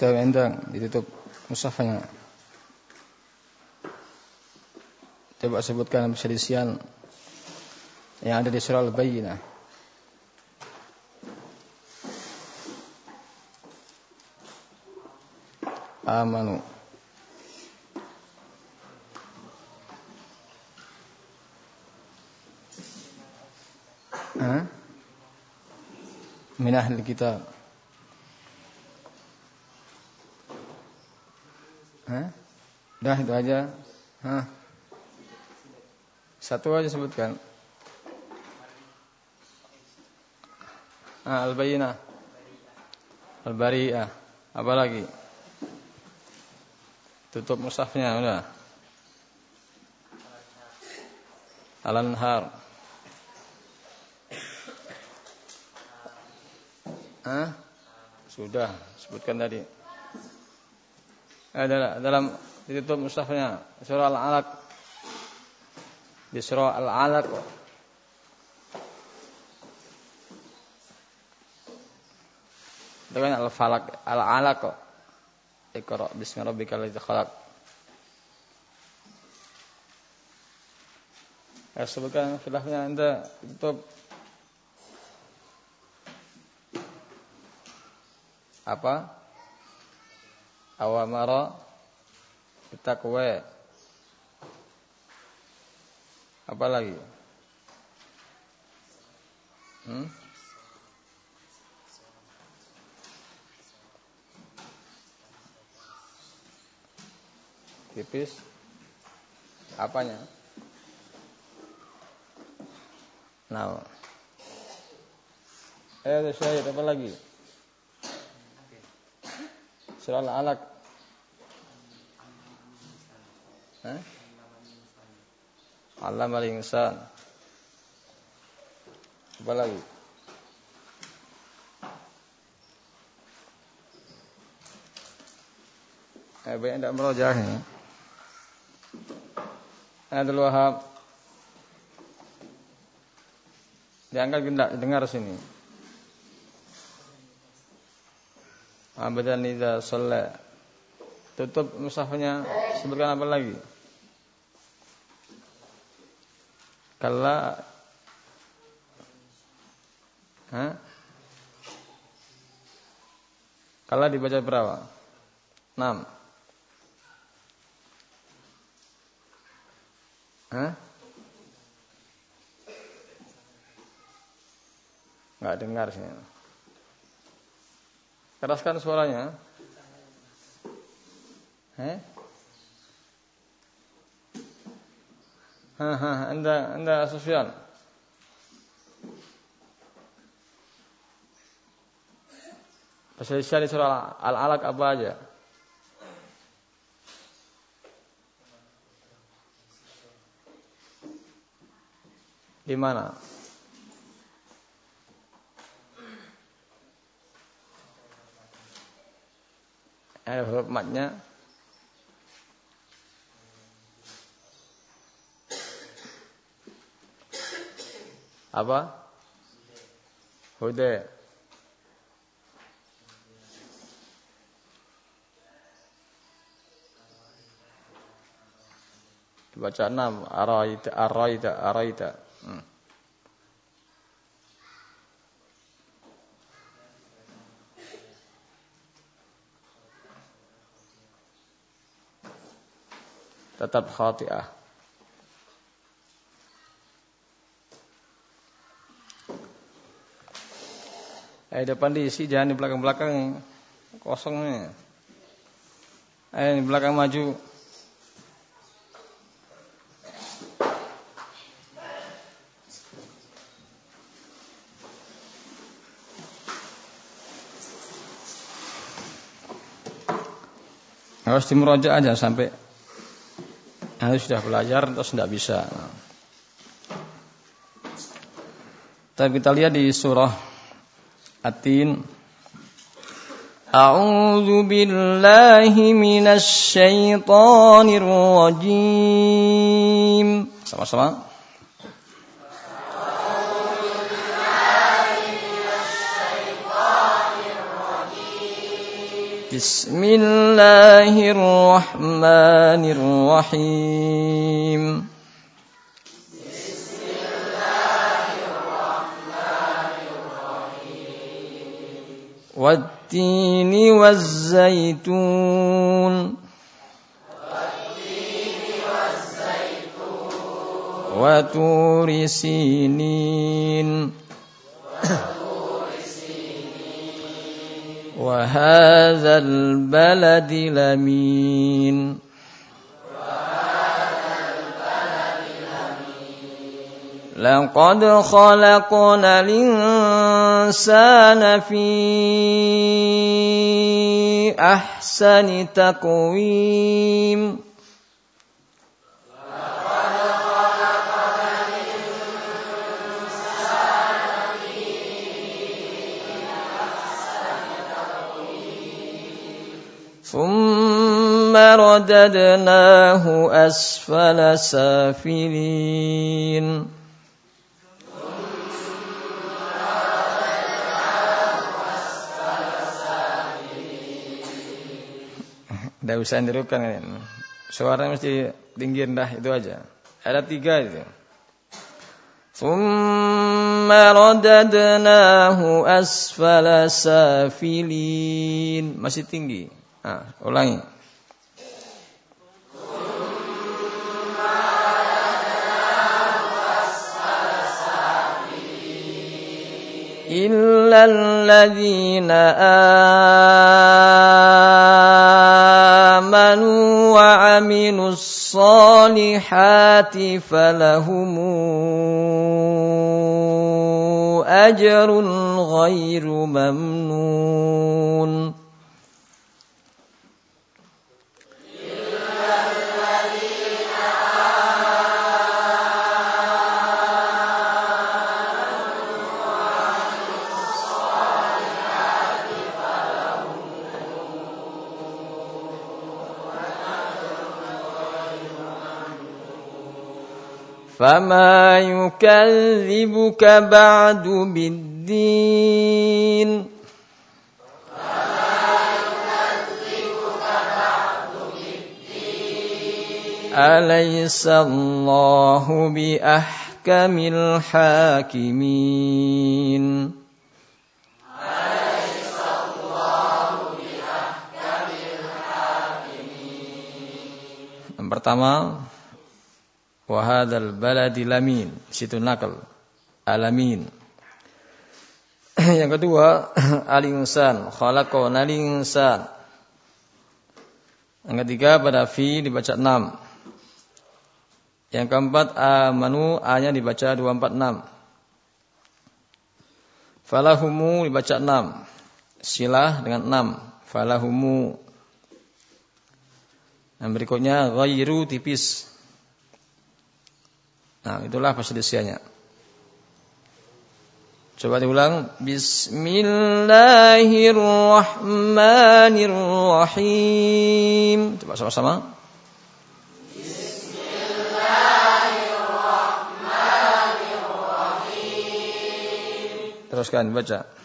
Kita endang ditutup musafanya. Coba sebutkan perselisihan yang ada di surah Al-Bayyinah. Amanu. Hah? Min ahli kitab. Hah? Dah itu aja. Hah? Satu aja sebutkan. Ah, Al-Bayyinah. Al-Bari'ah. Apa lagi? Tutup musafnya udah. Al-Anhar. Hah? Sudah, sebutkan tadi. Ada dalam ditutup musafnya surah Al-Alaq. Di surah Al-Alaq. Dengan al-falak al-alaq. Iqra bismi rabbikal ladzi khalaq. Ya sebutkan khilafnya Anda. Tutup apa? Awamara bertakwa. Apa lagi? Hmm? tipis apanya nah eh ada syahid apa lagi surah al-alaq Hah? Alam al-insan apa lagi Eh, banyak tidak merojahnya. Abdul Wahab. Diangkat tidak dengar sini. Abadan idza shalla. Tutup mushafnya sebutkan apa lagi? Kalla Hah? Kalla dibaca berapa? 6 Hah? Nggak dengar sih. Keraskan suaranya. Haha, anda anda Sufyan. Perselisihan di surah Al-Alaq apa aja? Di mana? Ada huruf matnya. Apa? Huda. Baca enam. Araita, araita, araita. Hmm. Tetap khati'ah. Eh depan diisi jangan di belakang-belakang kosongnya. Eh di belakang maju. Harus dimurojaah aja sampai harus sudah belajar terus tidak bisa. Tapi kita lihat di surah التين. أعوذ بالله من الشيطان الرجيم. سمع سمع. بسم الله الرحمن الرحيم. والتين والزيتون وتور سينين وهذا البلد لمين لقد خلقنا الإنسان في أحسن تقويم. ثم رددناه أسفل سافلين. Tidak usah nirukan ini. Suaranya mesti tinggi rendah itu aja. Ada tiga itu. ثم رددناه أسفل سافلين masih tinggi Nah, ulangi. إلا الذين آمنوا وعملوا الصالحات فلهم أجر غير ممنون فما يكذبك بعد بالدين أليس الله بأحكم الحاكمين أليس الله بأحكم الحاكمين Yang pertama Wahadal baladi lamin. Situ nakal. Alamin. Yang kedua, al-insan. Khalaqona al-insan. Yang ketiga pada fi dibaca 6. Yang keempat amanu A-nya dibaca 246. Falahumu dibaca 6. Silah dengan 6. Falahumu. Yang berikutnya ghairu tipis. Nah, itulah perselisihannya. Coba diulang. Bismillahirrahmanirrahim. Coba sama-sama. Bismillahirrahmanirrahim. Teruskan baca.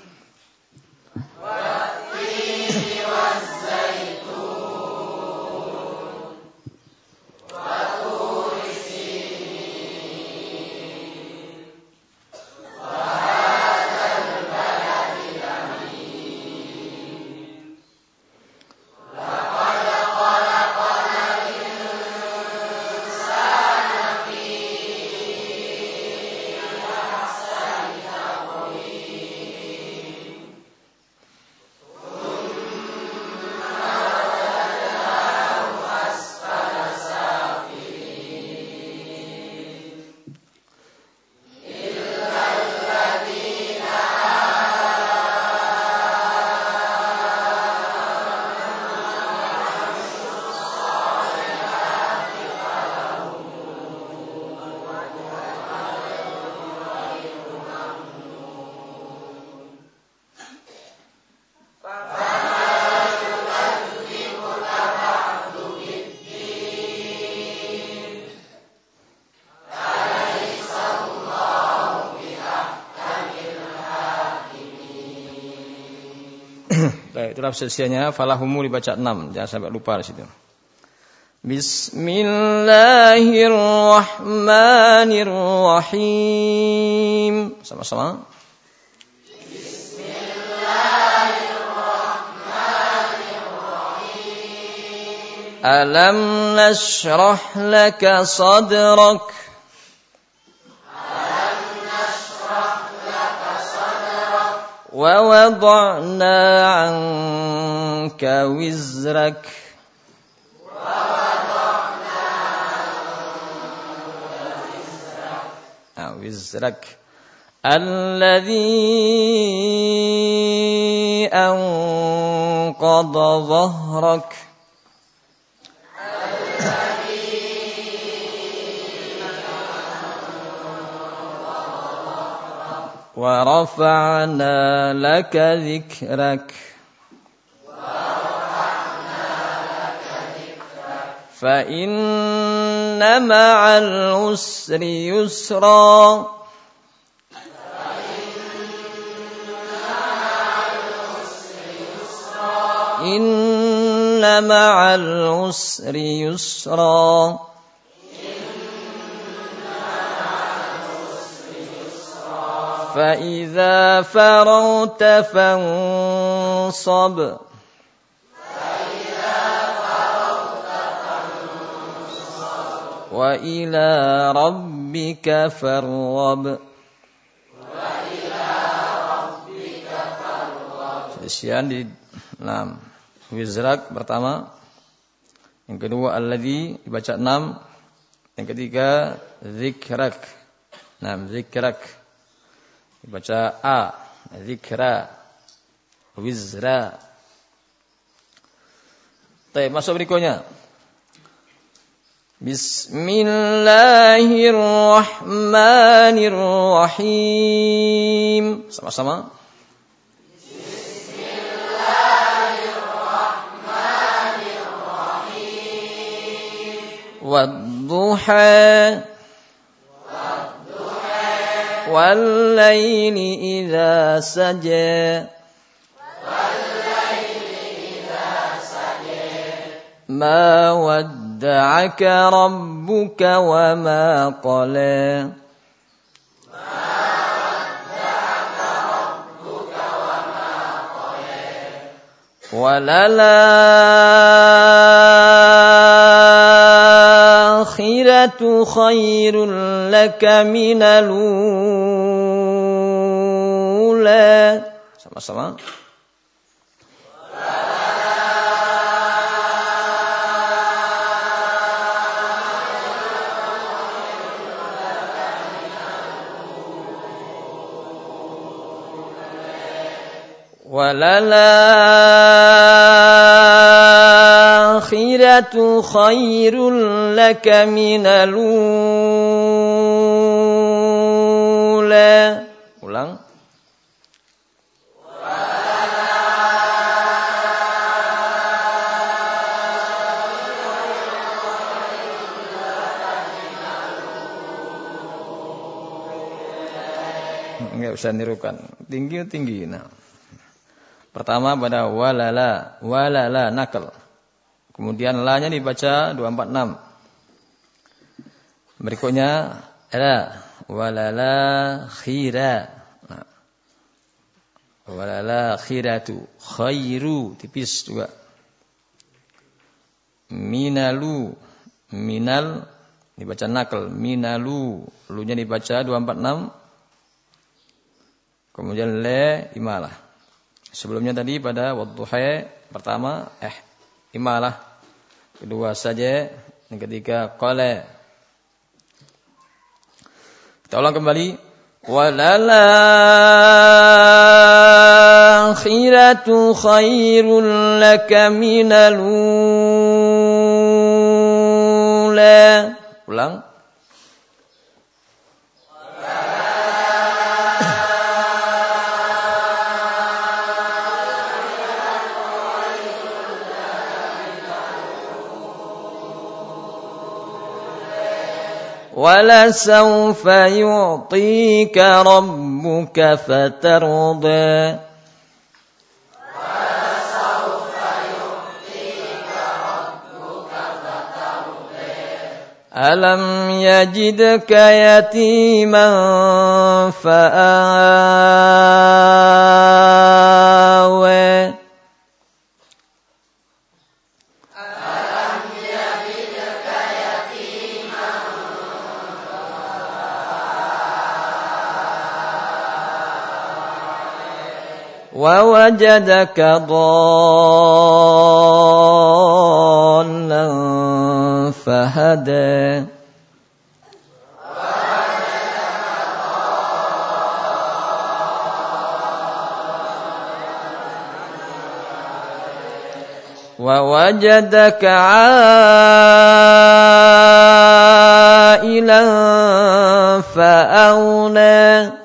Itulah sesianya falahumu dibaca enam. Jangan sampai lupa di situ. Bismillahirrahmanirrahim. Sama-sama. Alam nashrah laka sadrak ووضعنا عنك وزرك. وزرك. الذي أنقض ظهرك. ورفعنا لك ذكرك. فإن مع العسر يسرا. إن مع العسر يسرا. فإذا فرغت فانصب وإلى ربك فارغب Sesian di enam. Wizrak pertama. Yang kedua alladhi dibaca enam. Yang ketiga zikrak. Enam zikrak. Dibaca A. Zikra. Wizra. Baik, masuk berikutnya. Bismillahirrahmanirrahim. Sama-sama. Bismillahirrahmanirrahim. Wadduha. والليل إذا سجى. ما ودعك ربك وما قلى. وللآخرة خير لك من الأولى. Sama-sama. وللآخرة خير لك من الأولى Enggak usah nirukan. Tinggi tinggi. Nah. Pertama pada walala, walala nakal. Kemudian la-nya dibaca 246. Berikutnya ala walala khira. Nah. Walala khiratu khairu tipis juga. Minalu minal dibaca nakal minalu lu-nya dibaca 246. Kemudian le imalah. Sebelumnya tadi pada wadduha pertama eh imalah. Kedua saja, yang ketiga qala. Kita ulang kembali. Walala akhiratu khairul laka minal Ulang. ولسوف يعطيك ربك فترضى. ألم يجدك يتيما فآل ووجدك ضالا فهدى. ووجدك عائلا فأغنى.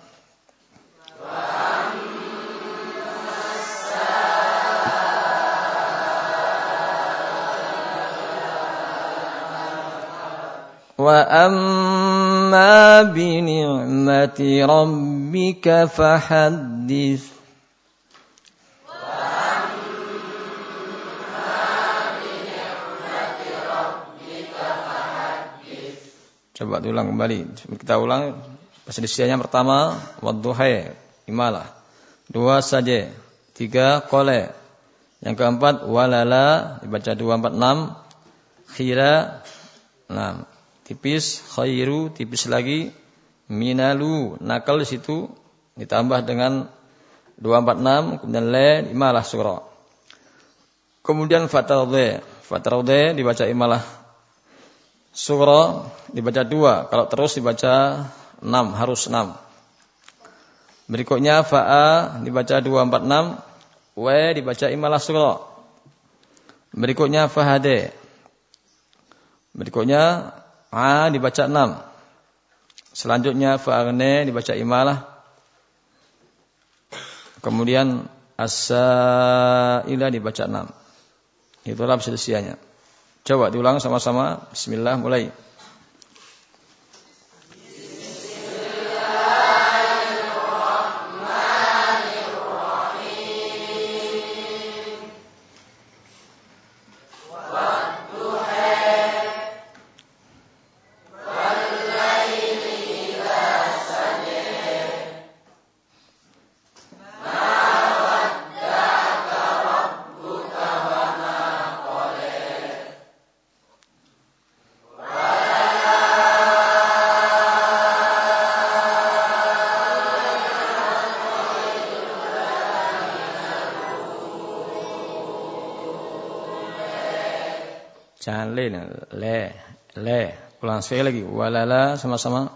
وأما بنعمة ربك فحدث Coba diulang kembali. Kita ulang perselisihannya pertama wadduha imalah. Dua saja. Tiga kole. Yang keempat walala dibaca dua empat enam. Khira enam tipis, khairu tipis lagi, minalu nakal di situ ditambah dengan 246 kemudian le imalah surah. Kemudian fatarde, fatarde dibaca imalah surah dibaca dua, kalau terus dibaca enam harus enam. Berikutnya fa'a dibaca 246, w dibaca imalah surah. Berikutnya fahade. Berikutnya A dibaca enam. Selanjutnya fa'agne dibaca imalah. Kemudian as-sa'ila dibaca enam. Itulah perselisihannya. Coba diulang sama-sama. Bismillah mulai. Sekali lagi. Walala sama-sama.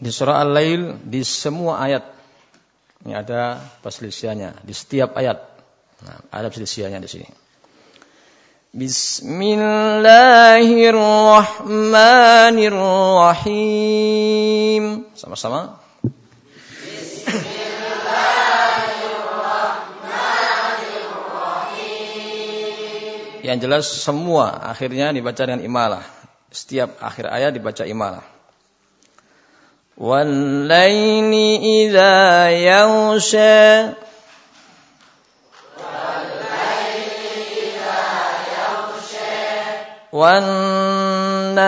Di surah Al-Lail di semua ayat ini ada perselisihannya di setiap ayat. Nah, ada perselisihannya di sini. Bismillahirrahmanirrahim. Sama-sama. Yang jelas semua akhirnya dibaca dengan imalah. Setiap akhir ayat dibaca imalah. والليل إذا يغشى والنهار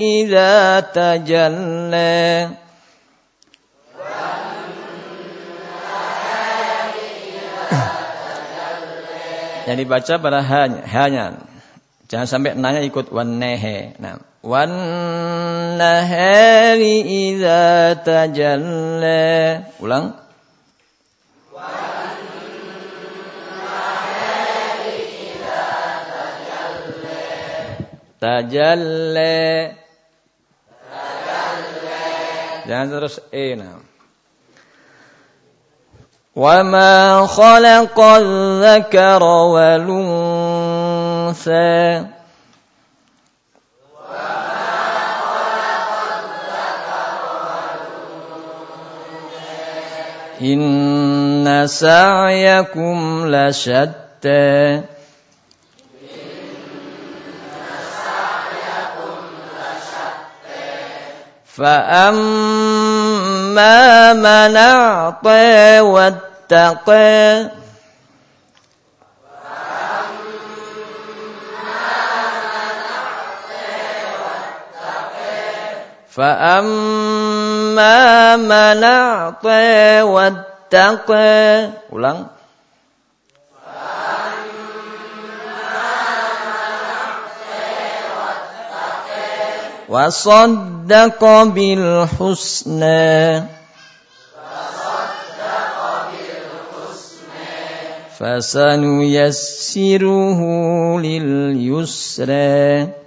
إذا تجلى Yang dibaca pada hanya, hanya. Jangan sampai nanya ikut wannehe. Nah, wan nahari idza tajalla. Ulang. Tajalle. Jangan terus e nah. وما خلق الذكر والأنثى إن سعيكم لشتى. فأما من أعطى واتقى. فَأَمَّا مَنْ أَعْطَى وَاتَّقَى. Ulang. وصدق بالحسنى. وصدق بالحسنى فسنيسره لليسرى.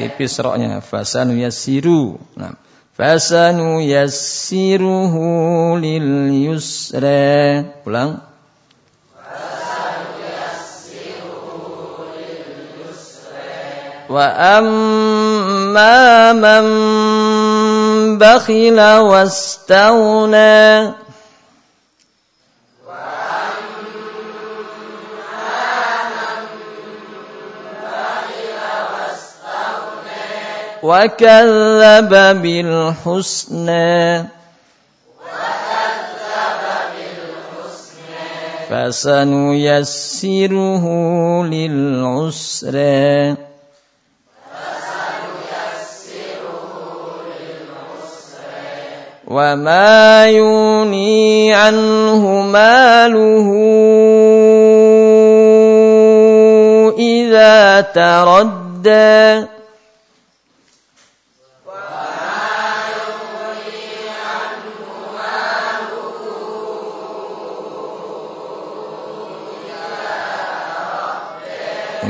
Tipis roknya. Fasanu yassiru. Nah fasanu yassiruhu lil yusra. Ulang wa amma man bakhila wastaghna وكذب بالحسنى. فسنيسره للعسرى. وما يغني عنه ماله إذا تردى.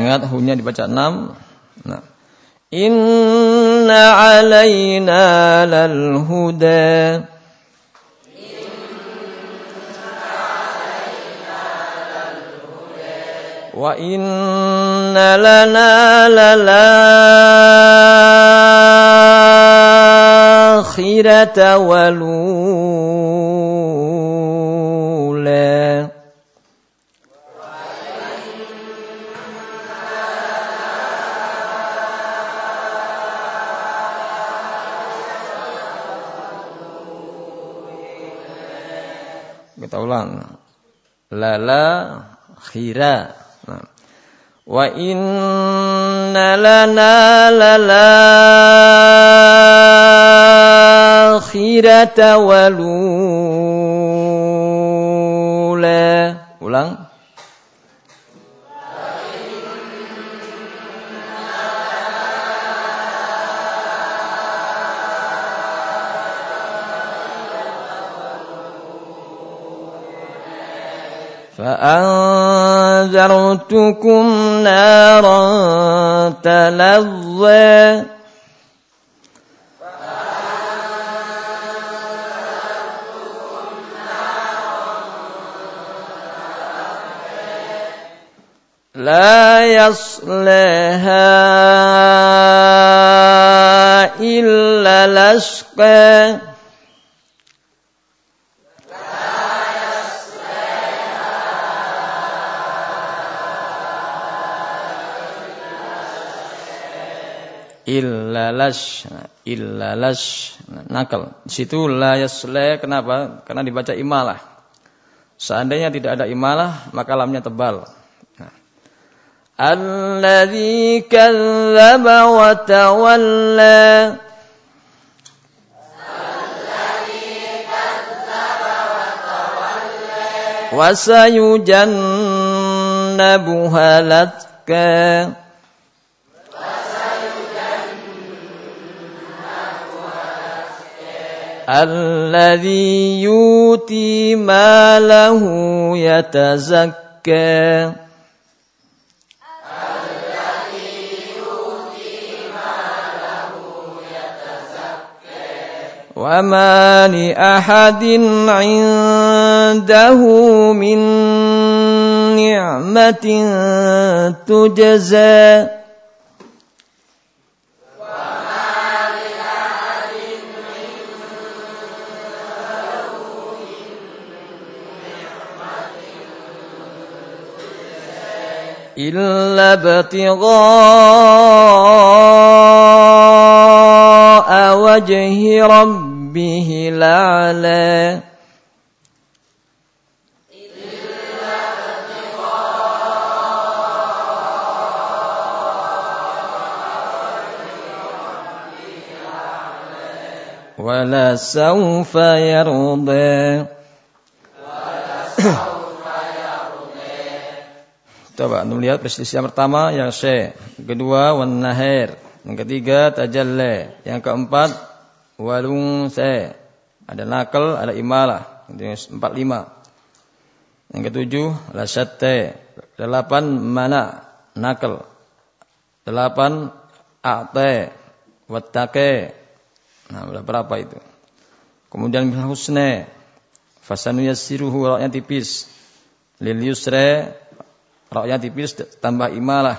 Ingat hunya dibaca enam. Nah. Inna alaina lal huda. Wa inna lana lal akhirata walula. Kita ulang. Lala khira. Nah. Wa inna lana lala khirata walula. Ulang. أنذرتكم نارا تلظى. لا يصلها إلا الأشقى. illalash illalash nakal di situ la yasle kenapa karena dibaca imalah seandainya tidak ada imalah maka lamnya tebal nah. alladzi kadzdzaba wa tawalla وسيجنبها لتقى الذي يؤتي ماله يتزكى. وما لأحد عنده من نعمة تجزى. إلا ابتغاء وجه ربه الأعلى. ولا سوف يرضى. Coba anda lihat perselisihan pertama yang se, kedua wan nahir, yang ketiga tajalle, yang keempat walung se. Ada nakal, ada imalah. Empat lima. Yang ketujuh lasatte. Delapan mana nakal. Delapan a'te wattake. Nah, berapa itu? Kemudian bil husne. Fasanu roknya tipis. Lil yusre Roknya tipis tambah imalah.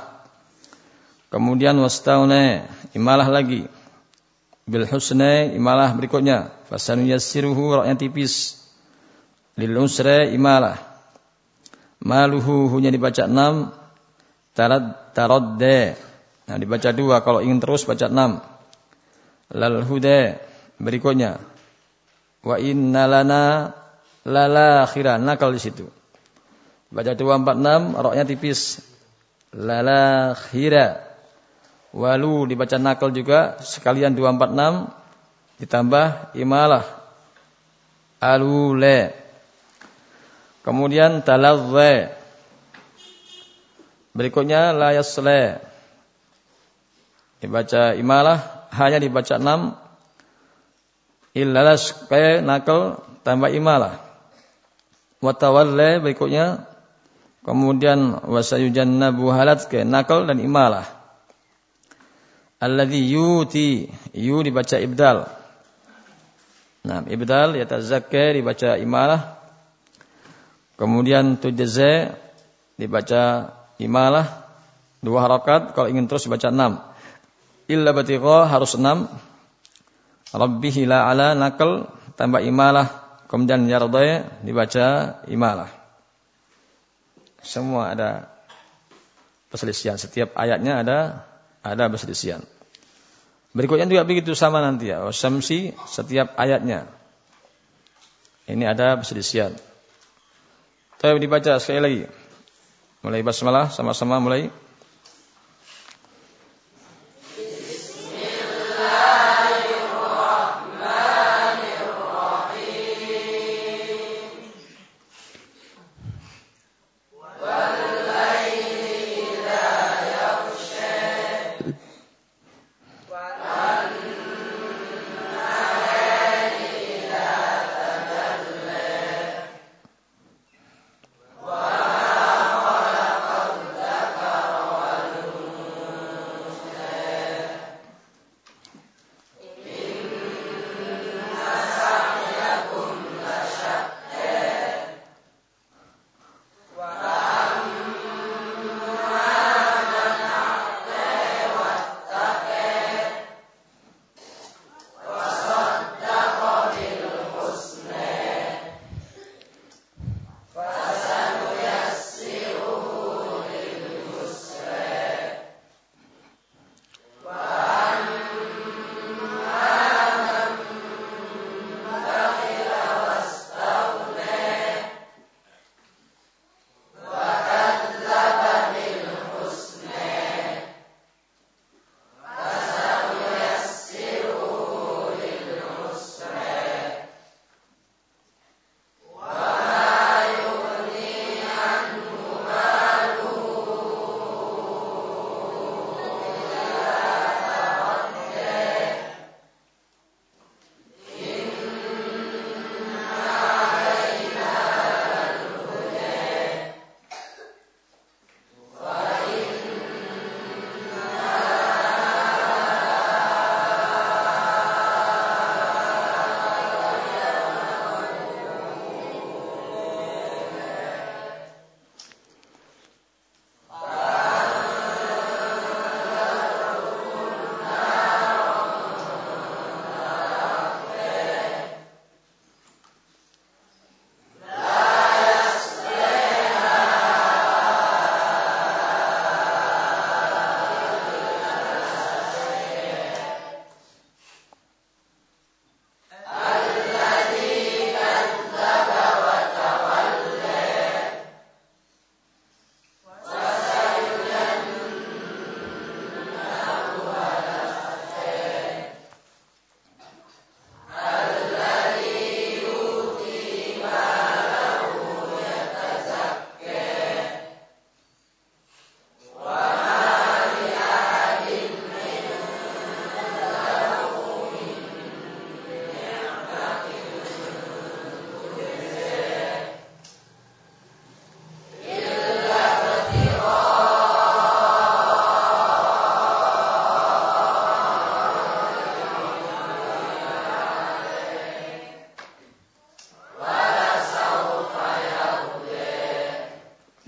Kemudian wastaune imalah lagi. Bil husne imalah berikutnya. Fasanu yassiruhu roknya tipis. Lil usre imalah. Maluhu hunya dibaca enam. Tarad taradde. Nah dibaca dua. Kalau ingin terus baca enam. Lal hude berikutnya. Wa inna lana lala akhiran. Nakal di situ. Baca 246, roknya tipis. Lala khira. Walu dibaca nakal juga. Sekalian 246. Ditambah imalah. Alule. Kemudian talazze. Berikutnya la yasle. Dibaca imalah. Hanya dibaca 6. Illalas kayak nakal tambah imalah. Watawalle berikutnya Kemudian wasayujannabu ke nakal dan imalah. Alladhi yuti, yu dibaca ibdal. Nah, ibdal yatazakka dibaca imalah. Kemudian tujza dibaca imalah dua harakat kalau ingin terus dibaca enam. Illa batigha harus enam. Rabbihi la ala nakal tambah imalah. Kemudian yardaya dibaca imalah. Semua ada perselisihan. Setiap ayatnya ada ada perselisihan. Berikutnya juga begitu sama nanti ya. Wasamsi setiap ayatnya. Ini ada perselisihan. Tapi dibaca sekali lagi. Mulai basmalah sama-sama mulai.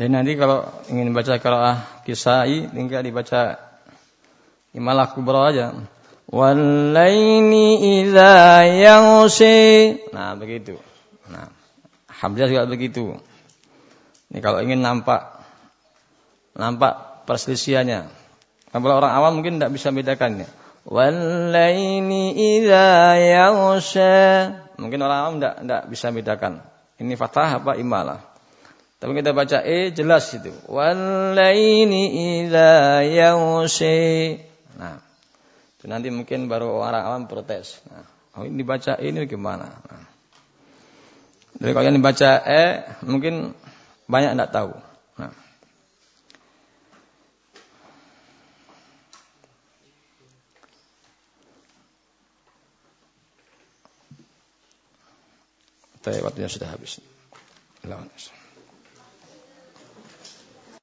Jadi nanti kalau ingin baca qiraah kisai tinggal dibaca imalah kubra aja. Walaini idza yaghshi. Nah, begitu. Nah, Hamzah juga begitu. Ini kalau ingin nampak nampak perselisihannya. Kalau orang awam mungkin tidak bisa bedakannya. Walaini idza yaghsha. Mungkin orang awam tidak tidak bisa bedakan. Ini fathah apa imalah. Tapi kita baca e jelas itu. Walaini idza yaghshi. Nah, itu nanti mungkin baru orang awam protes. Nah, oh ini dibaca e ini gimana? Nah. Jadi kalau yang dibaca e mungkin banyak tidak tahu. Nah. Tapi waktunya sudah habis. Lawan.